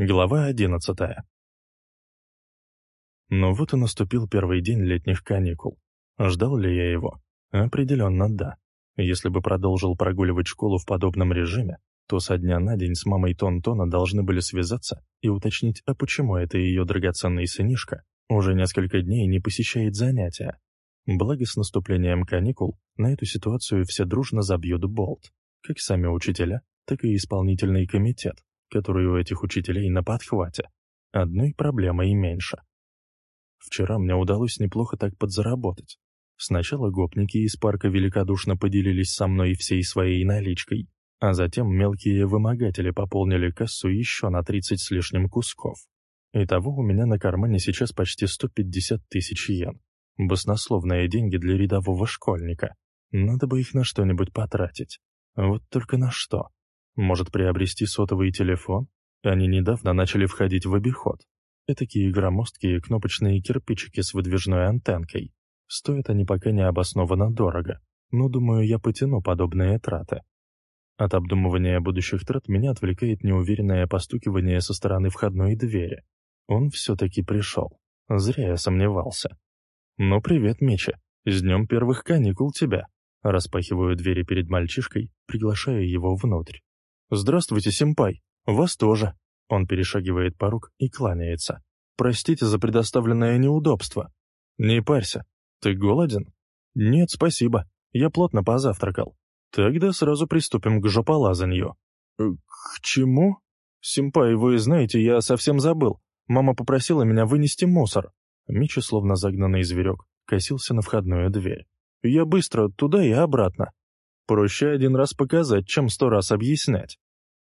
Глава одиннадцатая. Ну вот и наступил первый день летних каникул. Ждал ли я его? Определенно да. Если бы продолжил прогуливать школу в подобном режиме, то со дня на день с мамой Тон-Тона должны были связаться и уточнить, а почему это ее драгоценный сынишка уже несколько дней не посещает занятия. Благо с наступлением каникул на эту ситуацию все дружно забьют болт, как сами учителя, так и исполнительный комитет который у этих учителей на подхвате. Одной проблемой меньше. Вчера мне удалось неплохо так подзаработать. Сначала гопники из парка великодушно поделились со мной всей своей наличкой, а затем мелкие вымогатели пополнили кассу еще на 30 с лишним кусков. Итого у меня на кармане сейчас почти 150 тысяч йен. Баснословные деньги для рядового школьника. Надо бы их на что-нибудь потратить. Вот только на что. Может приобрести сотовый телефон? Они недавно начали входить в обиход. Этакие громоздкие кнопочные кирпичики с выдвижной антенкой. Стоят они пока не обоснованно дорого, но, думаю, я потяну подобные траты. От обдумывания будущих трат меня отвлекает неуверенное постукивание со стороны входной двери. Он все-таки пришел. Зря я сомневался. «Ну, привет, Меча. С днем первых каникул тебя!» Распахиваю двери перед мальчишкой, приглашая его внутрь. «Здравствуйте, симпай. Вас тоже». Он перешагивает порог и кланяется. «Простите за предоставленное неудобство». «Не парься. Ты голоден?» «Нет, спасибо. Я плотно позавтракал». «Тогда сразу приступим к жополазанью». «Э, «К чему?» «Симпай, вы знаете, я совсем забыл. Мама попросила меня вынести мусор». Мичи, словно загнанный зверек, косился на входную дверь. «Я быстро, туда и обратно». Проще один раз показать, чем сто раз объяснять.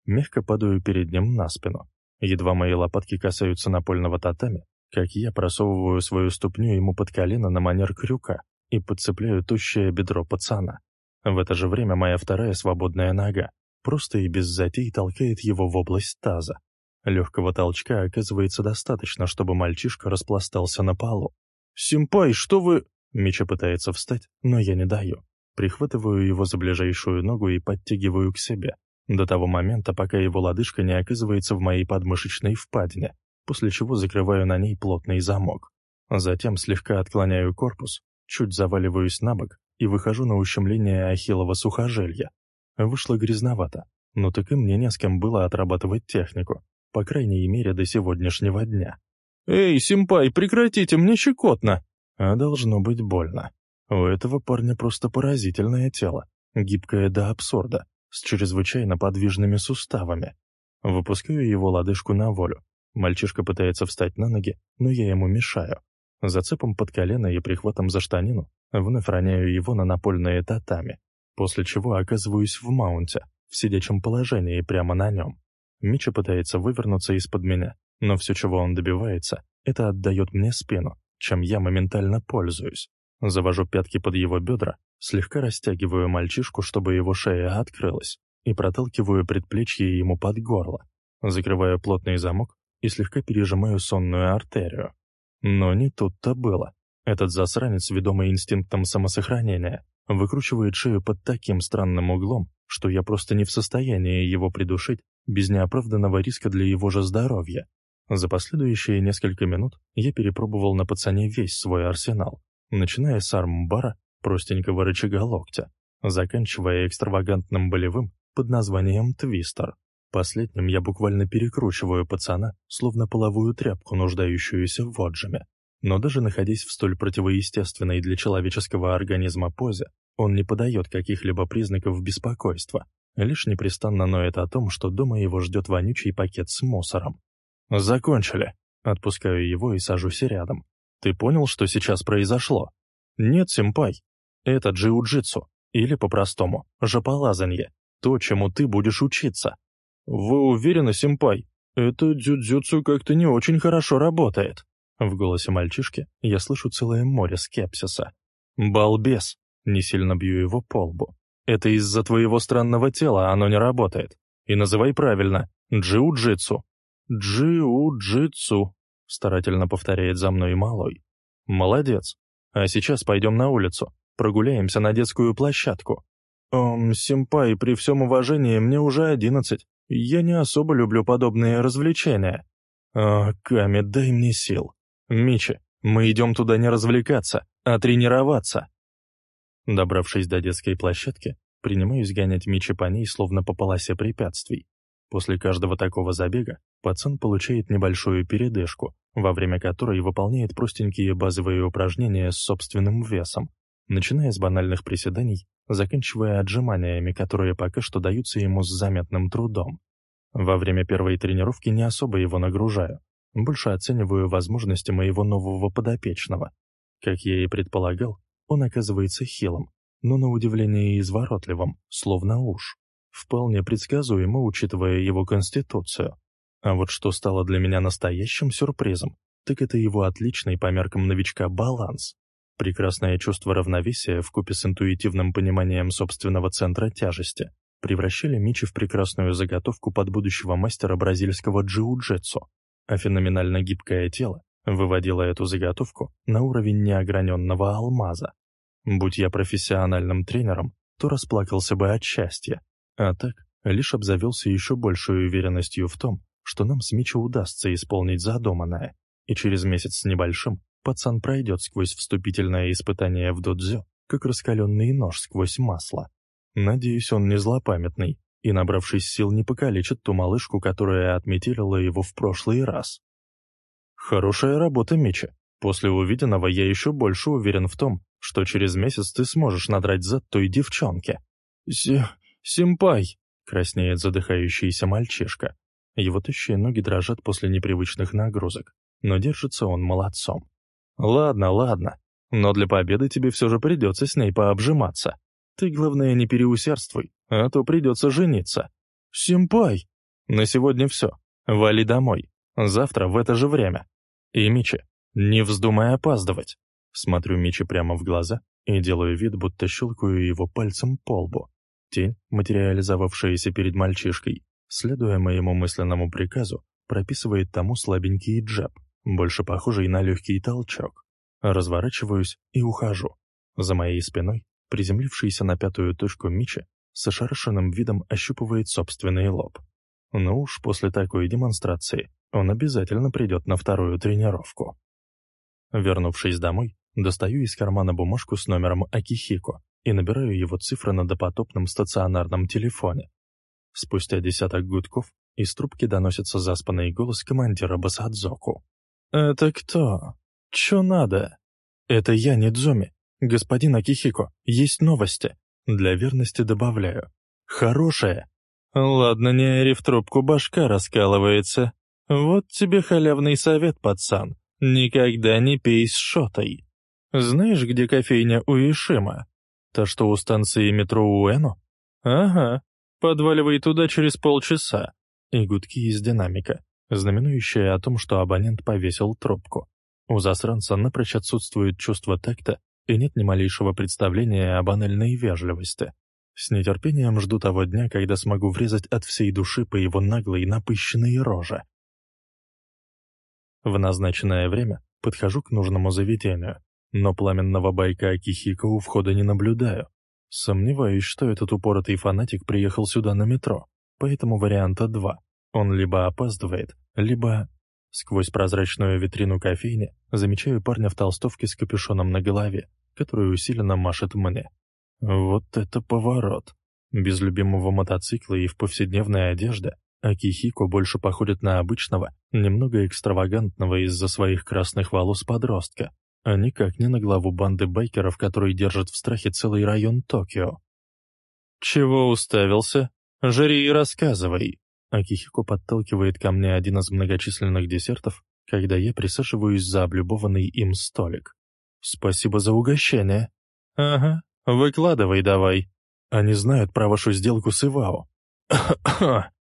Мягко падаю перед ним на спину. Едва мои лопатки касаются напольного татами, как я просовываю свою ступню ему под колено на манер крюка и подцепляю тощее бедро пацана. В это же время моя вторая свободная нога просто и без затей толкает его в область таза. Легкого толчка оказывается достаточно, чтобы мальчишка распластался на полу. «Симпай, что вы...» Мича пытается встать, но я не даю. Прихватываю его за ближайшую ногу и подтягиваю к себе, до того момента, пока его лодыжка не оказывается в моей подмышечной впадине, после чего закрываю на ней плотный замок. Затем слегка отклоняю корпус, чуть заваливаюсь на бок и выхожу на ущемление ахиллова сухожелья. Вышло грязновато, но так и мне не с кем было отрабатывать технику, по крайней мере до сегодняшнего дня. «Эй, симпай, прекратите, мне щекотно!» А должно быть больно. У этого парня просто поразительное тело, гибкое до абсурда, с чрезвычайно подвижными суставами. Выпускаю его лодыжку на волю. Мальчишка пытается встать на ноги, но я ему мешаю. Зацепом под колено и прихватом за штанину вновь роняю его на напольные татами, после чего оказываюсь в маунте, в сидячем положении прямо на нем. Мича пытается вывернуться из-под меня, но все, чего он добивается, это отдает мне спину, чем я моментально пользуюсь. Завожу пятки под его бедра, слегка растягиваю мальчишку, чтобы его шея открылась, и проталкиваю предплечье ему под горло. Закрываю плотный замок и слегка пережимаю сонную артерию. Но не тут-то было. Этот засранец, ведомый инстинктом самосохранения, выкручивает шею под таким странным углом, что я просто не в состоянии его придушить без неоправданного риска для его же здоровья. За последующие несколько минут я перепробовал на пацане весь свой арсенал, начиная с армбара, простенького рычага локтя, заканчивая экстравагантным болевым под названием твистер. Последним я буквально перекручиваю пацана, словно половую тряпку, нуждающуюся в отжиме. Но даже находясь в столь противоестественной для человеческого организма позе, он не подает каких-либо признаков беспокойства, лишь непрестанно ноет о том, что дома его ждет вонючий пакет с мусором. «Закончили». Отпускаю его и сажусь рядом, ты понял, что сейчас произошло? Нет, симпай. Это джиу-джитсу, или по-простому, жополазанье, то, чему ты будешь учиться. Вы уверены, симпай? Это дзюдзюцу как-то не очень хорошо работает. В голосе мальчишки я слышу целое море скепсиса. «Балбес!» — не сильно бью его по лбу. «Это из-за твоего странного тела оно не работает. И называй правильно — джиу-джитсу». «Джиу-джитсу», старательно повторяет за мной малой. Молодец. А сейчас пойдем на улицу, прогуляемся на детскую площадку. Эм, симпай, при всем уважении, мне уже одиннадцать. Я не особо люблю подобные развлечения. А, Ками, дай мне сил. Мичи, мы идем туда не развлекаться, а тренироваться. Добравшись до детской площадки, принимаюсь гонять Мичи по ней, словно по полосе препятствий. После каждого такого забега пацан получает небольшую передышку, во время которой выполняет простенькие базовые упражнения с собственным весом, начиная с банальных приседаний, заканчивая отжиманиями, которые пока что даются ему с заметным трудом. Во время первой тренировки не особо его нагружаю, больше оцениваю возможности моего нового подопечного. Как я и предполагал, он оказывается хилым, но на удивление изворотливым, словно уж. Вполне предсказуемо, учитывая его конституцию. А вот что стало для меня настоящим сюрпризом, так это его отличный по меркам новичка баланс. Прекрасное чувство равновесия вкупе с интуитивным пониманием собственного центра тяжести превращали Мичи в прекрасную заготовку под будущего мастера бразильского джиу-джитсу, а феноменально гибкое тело выводило эту заготовку на уровень неограненного алмаза. Будь я профессиональным тренером, то расплакался бы от счастья, а так лишь обзавелся еще большей уверенностью в том, что нам с Мичи удастся исполнить задуманное, и через месяц с небольшим пацан пройдет сквозь вступительное испытание в додзё, как раскаленный нож сквозь масло. Надеюсь, он не злопамятный и, набравшись сил, не покалечит ту малышку, которая отметелила его в прошлый раз. Хорошая работа, Мича. После увиденного я еще больше уверен в том, что через месяц ты сможешь надрать зад той девчонке. Си... симпай! краснеет задыхающийся мальчишка. Его тощие ноги дрожат после непривычных нагрузок, но держится он молодцом. «Ладно, ладно, но для победы тебе все же придется с ней пообжиматься. Ты, главное, не переусердствуй, а то придется жениться». «Симпай!» «На сегодня все. Вали домой. Завтра в это же время. И, Мичи, не вздумай опаздывать». Смотрю Мичи прямо в глаза и делаю вид, будто щелкаю его пальцем по лбу. Тень, материализовавшаяся перед мальчишкой, следуя моему мысленному приказу, прописывает тому слабенький джаб, больше похожий на легкий толчок. Разворачиваюсь и ухожу. За моей спиной, приземлившийся на пятую точку Мичи, с ошарашенным видом ощупывает собственный лоб. Ну уж после такой демонстрации он обязательно придет на вторую тренировку. Вернувшись домой, достаю из кармана бумажку с номером Акихико и набираю его цифры на допотопном стационарном телефоне. Спустя десяток гудков из трубки доносится заспанный голос командира Басадзоку. «Это кто? Чё надо?» «Это я, Нидзуми. Господин Акихико, есть новости». Для верности добавляю. «Хорошие». «Ладно, не ори в трубку, башка раскалывается. Вот тебе халявный совет, пацан. Никогда не пей с шотой. Знаешь, где кофейня у Ишима? Та, что у станции метро Уэну? Ага. Подваливай туда через полчаса. И гудки из динамика знаменующее о том, что абонент повесил трубку. У засранца напрочь отсутствует чувство такта и нет ни малейшего представления о банальной вежливости. С нетерпением жду того дня, когда смогу врезать от всей души по его наглой напыщенной роже. В назначенное время подхожу к нужному заведению, но пламенного байка Акихика у входа не наблюдаю. Сомневаюсь, что этот упоротый фанатик приехал сюда на метро, поэтому варианта два. Он либо опаздывает, либо... Сквозь прозрачную витрину кофейни замечаю парня в толстовке с капюшоном на голове, который усиленно машет мне. Вот это поворот. Без любимого мотоцикла и в повседневной одежде Акихико больше походит на обычного, немного экстравагантного из-за своих красных волос подростка, а никак не на главу банды байкеров, которые держат в страхе целый район Токио. «Чего уставился? Жри и рассказывай!» Акихико подталкивает ко мне один из многочисленных десертов, когда я присаживаюсь за облюбованный им столик. «Спасибо за угощение». «Ага, выкладывай давай. Они знают про вашу сделку с Ивао».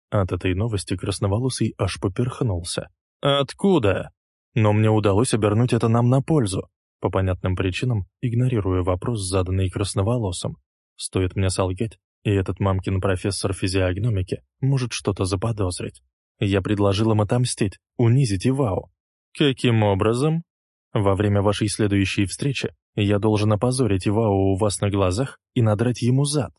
От этой новости красноволосый аж поперхнулся. «Откуда?» «Но мне удалось обернуть это нам на пользу». По понятным причинам, игнорируя вопрос, заданный красноволосым. Стоит мне солгать, и этот мамкин профессор физиогномики может что-то заподозрить. Я предложил им отомстить, унизить Ивау. Каким образом? Во время вашей следующей встречи я должен опозорить Ивау у вас на глазах и надрать ему зад.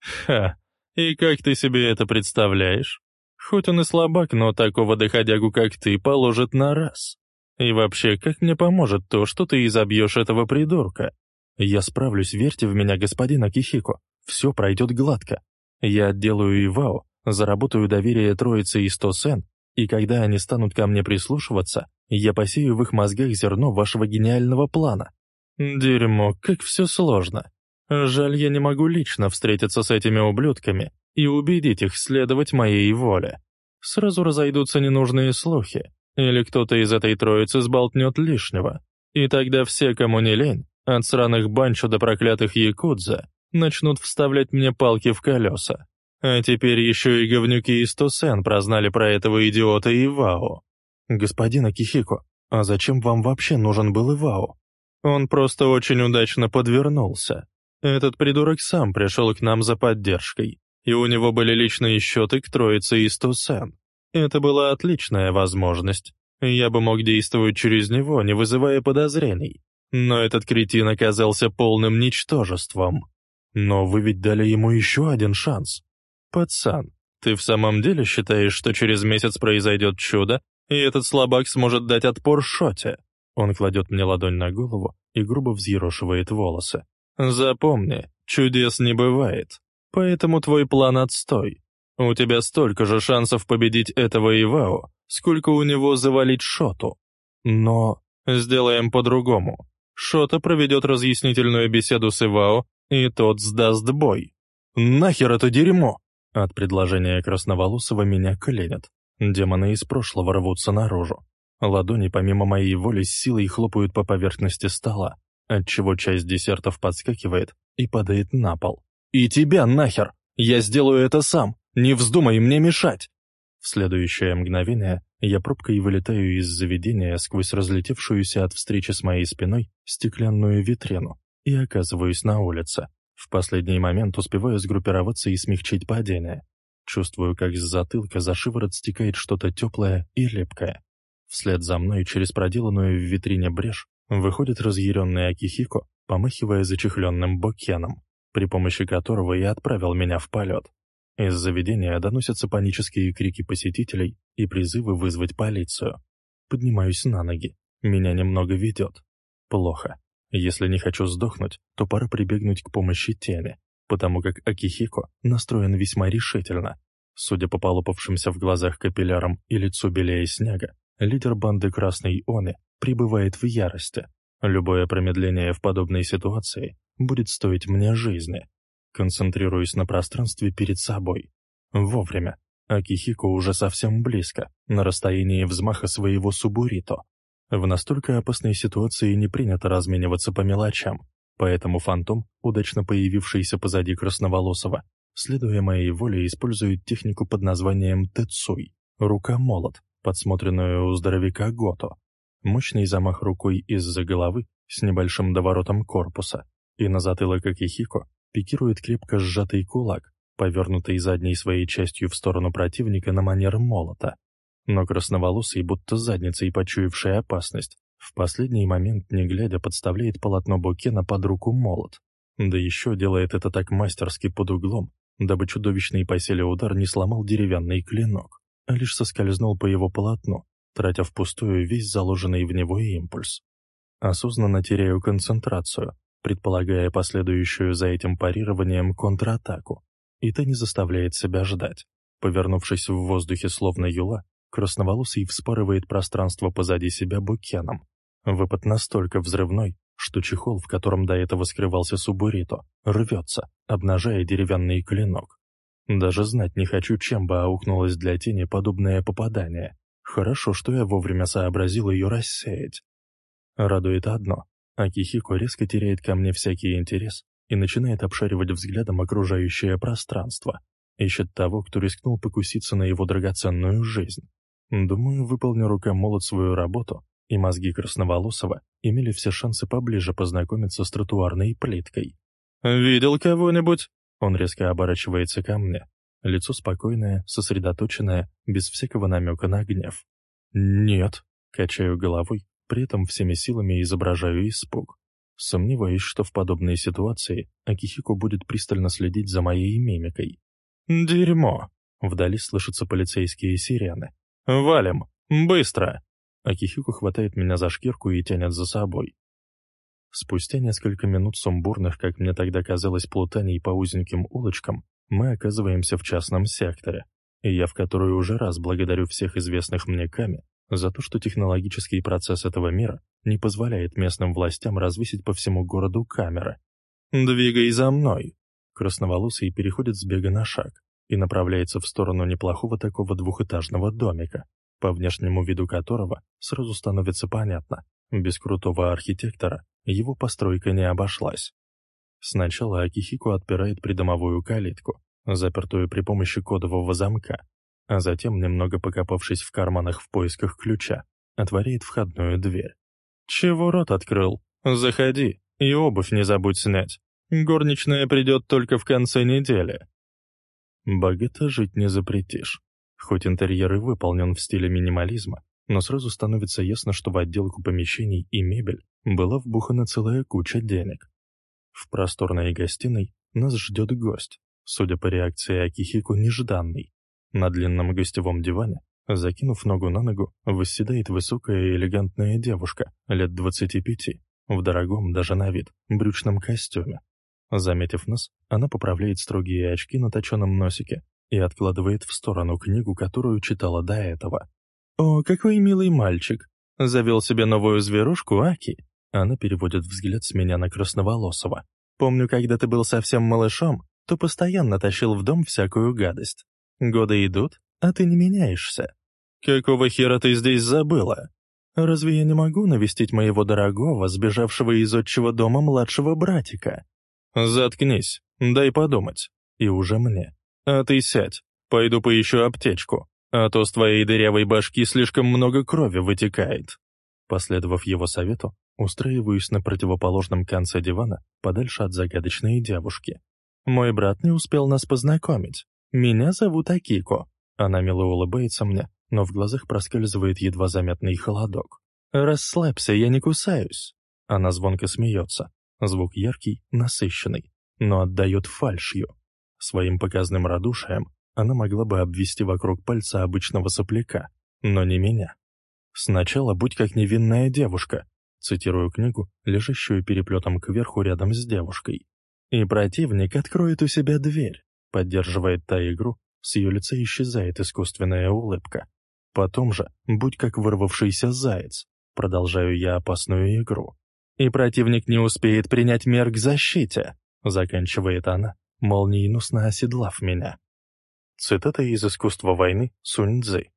Ха, и как ты себе это представляешь? Хоть он и слабак, но такого доходягу, как ты, положит на раз. И вообще, как мне поможет то, что ты изобьешь этого придурка? Я справлюсь, верьте в меня, господин Акихико. Все пройдет гладко. Я отделаю Ивао, заработаю доверие троицы и Стосен, и когда они станут ко мне прислушиваться, я посею в их мозгах зерно вашего гениального плана. Дерьмо, как все сложно. Жаль, я не могу лично встретиться с этими ублюдками и убедить их следовать моей воле. Сразу разойдутся ненужные слухи, или кто-то из этой троицы сболтнет лишнего, и тогда все, кому не лень, от сраных банчо до проклятых якудза, начнут вставлять мне палки в колеса. А теперь еще и говнюки из Тусен прознали про этого идиота Ивао. «Господин Акихико, а зачем вам вообще нужен был Ивао?» «Он просто очень удачно подвернулся. Этот придурок сам пришел к нам за поддержкой, и у него были личные счеты к троице из Тусен. Это была отличная возможность. Я бы мог действовать через него, не вызывая подозрений. Но этот кретин оказался полным ничтожеством. Но вы ведь дали ему еще один шанс. Пацан, ты в самом деле считаешь, что через месяц произойдет чудо, и этот слабак сможет дать отпор Шоте?» Он кладет мне ладонь на голову и грубо взъерошивает волосы. «Запомни, чудес не бывает, поэтому твой план отстой. У тебя столько же шансов победить этого Ивао, сколько у него завалить Шоту. Но сделаем по-другому. Шота проведет разъяснительную беседу с Ивао, и тот сдаст бой. Нахер это дерьмо!» От предложения Красноволосого меня клинят. Демоны из прошлого рвутся наружу. Ладони помимо моей воли с силой хлопают по поверхности стола, отчего часть десертов подскакивает и падает на пол. «И тебя нахер! Я сделаю это сам! Не вздумай мне мешать!» В следующее мгновение я пробкой вылетаю из заведения сквозь разлетевшуюся от встречи с моей спиной стеклянную витрину и оказываюсь на улице. В последний момент успеваю сгруппироваться и смягчить падение. Чувствую, как с затылка за шиворот стекает что-то теплое и лепкое. Вслед за мной через проделанную в витрине брешь выходит разъяренный Акихико, помахивая зачехленным бокеном, при помощи которого и отправил меня в полет. Из заведения доносятся панические крики посетителей и призывы вызвать полицию. Поднимаюсь на ноги. Меня немного ведет. Плохо. Если не хочу сдохнуть, то пора прибегнуть к помощи тени, потому как Акихико настроен весьма решительно. Судя по полопавшимся в глазах капиллярам и лицу белее снега, лидер банды Красной Оны пребывает в ярости. Любое промедление в подобной ситуации будет стоить мне жизни. Концентрируюсь на пространстве перед собой. Вовремя. Акихико уже совсем близко, на расстоянии взмаха своего субурито. В настолько опасной ситуации не принято размениваться по мелочам, поэтому фантом, удачно появившийся позади Красноволосого, следуя моей воле, использует технику под названием Тецуй — рука-молот, подсмотренную у здоровяка Гото. Мощный замах рукой из-за головы с небольшим доворотом корпуса, и на затылок Акихико пикирует крепко сжатый кулак, повернутый задней своей частью в сторону противника на манер молота. Но красноволосый, будто задницей почуявший опасность, в последний момент, не глядя, подставляет полотно Букена под руку молот. Да еще делает это так мастерски под углом, дабы чудовищный по удар не сломал деревянный клинок, а лишь соскользнул по его полотну, тратя впустую весь заложенный в него импульс. Осознанно теряю концентрацию, предполагая последующую за этим парированием контратаку, и не заставляет себя ждать. Повернувшись в воздухе словно юла, Красноволосый вспарывает пространство позади себя букеном. Выпад настолько взрывной, что чехол, в котором до этого скрывался Субурито, рвется, обнажая деревянный клинок. Даже знать не хочу, чем бы аукнулось для тени подобное попадание. Хорошо, что я вовремя сообразил ее рассеять. Радует одно. Акихико резко теряет ко мне всякий интерес и начинает обшаривать взглядом окружающее пространство. Ищет того, кто рискнул покуситься на его драгоценную жизнь. Думаю, выполню рукомолот свою работу, и мозги Красноволосого имели все шансы поближе познакомиться с тротуарной плиткой. «Видел кого-нибудь?» Он резко оборачивается ко мне. Лицо спокойное, сосредоточенное, без всякого намека на гнев. «Нет», — качаю головой, при этом всеми силами изображаю испуг. Сомневаюсь, что в подобной ситуации Акихико будет пристально следить за моей мимикой. «Дерьмо!» Вдали слышатся полицейские сирены. «Валим! Быстро!» Акихико хватает меня за шкирку и тянет за собой. Спустя несколько минут сумбурных, как мне тогда казалось, плутаний по узеньким улочкам, мы оказываемся в частном секторе, и я в который уже раз благодарю всех известных мне Ками за то, что технологический процесс этого мира не позволяет местным властям развесить по всему городу камеры. «Двигай за мной!» Красноволосый переходит с бега на шаг и направляется в сторону неплохого такого двухэтажного домика, по внешнему виду которого сразу становится понятно, без крутого архитектора его постройка не обошлась. Сначала Акихико отпирает придомовую калитку, запертую при помощи кодового замка, а затем, немного покопавшись в карманах в поисках ключа, отворяет входную дверь. «Чего рот открыл? Заходи, и обувь не забудь снять. Горничная придет только в конце недели». Богато жить не запретишь. Хоть интерьер и выполнен в стиле минимализма, но сразу становится ясно, что в отделку помещений и мебель была вбухана целая куча денег. В просторной гостиной нас ждет гость, судя по реакции Акихико, нежданный. На длинном гостевом диване, закинув ногу на ногу, восседает высокая и элегантная девушка, лет 25, в дорогом, даже на вид, брючном костюме. Заметив нас, она поправляет строгие очки на точенном носике и откладывает в сторону книгу, которую читала до этого. «О, какой милый мальчик! Завел себе новую зверушку, Аки!» Она переводит взгляд с меня на Красноволосого. «Помню, когда ты был совсем малышом, то постоянно тащил в дом всякую гадость. Годы идут, а ты не меняешься. Какого хера ты здесь забыла? Разве я не могу навестить моего дорогого, сбежавшего из отчего дома младшего братика? Заткнись, дай подумать. И уже мне. А ты сядь, пойду поищу аптечку а то с твоей дырявой башки слишком много крови вытекает». Последовав его совету, устраиваюсь на противоположном конце дивана, подальше от загадочной девушки. «Мой брат не успел нас познакомить. Меня зовут Акико». Она мило улыбается мне, но в глазах проскальзывает едва заметный холодок. «Расслабься, я не кусаюсь». Она звонко смеется. Звук яркий, насыщенный, но отдает фальшью. Своим показным радушием она могла бы обвести вокруг пальца обычного сопляка, но не меня. «Сначала будь как невинная девушка», цитирую книгу, лежащую переплетом кверху рядом с девушкой. «И противник откроет у себя дверь», поддерживает та игру, с ее лица исчезает искусственная улыбка. Потом же, будь как вырвавшийся заяц, продолжаю я опасную игру. «И противник не успеет принять мер к защите», заканчивает она, молниеносно оседлав меня. Цитата из «Искусства войны» Сунь Цзы.